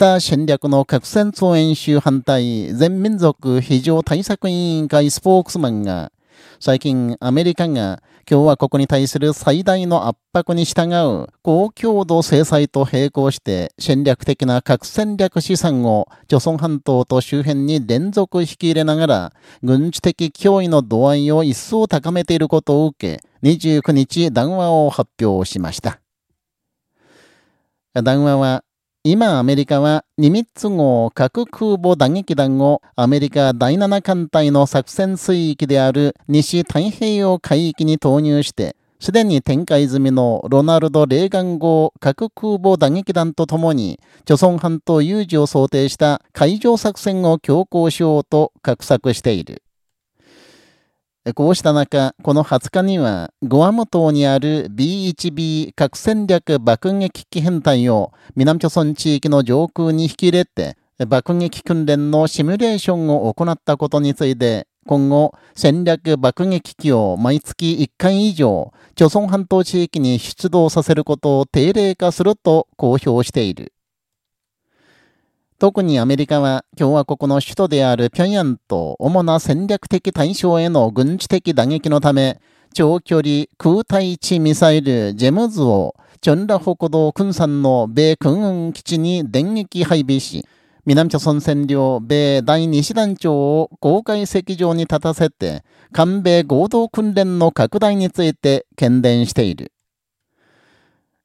北戦略の核戦争演習反対全民族非常対策委員会スポークスマンが、最近アメリカが共和国に対する最大の圧迫に従う高強度制裁と並行して戦略的な核戦略資産を朝鮮半島と周辺に連続引き入れながら軍事的脅威の度合いを一層高めていることを受け29日談話を発表しました。談話は今アメリカはニミッツ号核空母打撃弾をアメリカ第7艦隊の作戦水域である西太平洋海域に投入して、すでに展開済みのロナルド・レーガン号核空母打撃弾とともに、貯村半島有事を想定した海上作戦を強行しようと画策している。こうした中、この20日には、グアム島にある B1B 核戦略爆撃機編隊を南朝鮮地域の上空に引き入れて、爆撃訓練のシミュレーションを行ったことについて、今後、戦略爆撃機を毎月1回以上、朝鮮半島地域に出動させることを定例化すると公表している。特にアメリカは共和国の首都である平壌と主な戦略的対象への軍事的打撃のため、長距離空対地ミサイルジェムズをチョンラ北道訓山の米空軍基地に電撃配備し、南朝鮮占領米第二師団長を公開席上に立たせて、韓米合同訓練の拡大について懸伝している。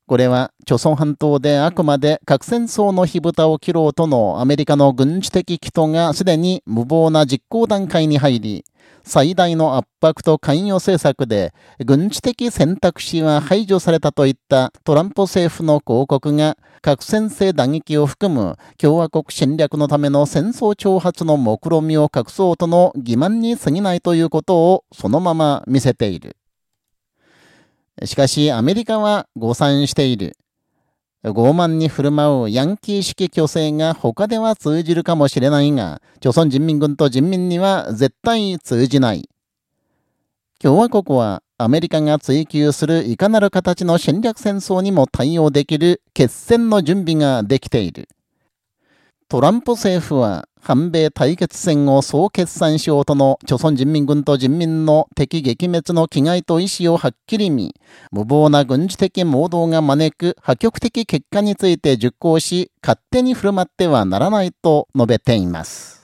これは、朝鮮半島であくまで核戦争の火蓋を切ろうとのアメリカの軍事的企図がすでに無謀な実行段階に入り、最大の圧迫と関与政策で軍事的選択肢は排除されたといったトランプ政府の広告が核戦性打撃を含む共和国侵略のための戦争挑発の目論見を隠そうとの欺瞞に過ぎないということをそのまま見せている。しかしアメリカは誤算している。傲慢に振る舞うヤンキー式虚勢が他では通じるかもしれないが、朝鮮人民軍と人民には絶対通じない。共和国はアメリカが追求するいかなる形の戦略戦争にも対応できる決戦の準備ができている。トランプ政府は反米対決戦を総決算しようとの朝鮮人民軍と人民の敵撃滅の危害と意志をはっきり見、無謀な軍事的盲導が招く破局的結果について熟考し、勝手に振る舞ってはならないと述べています。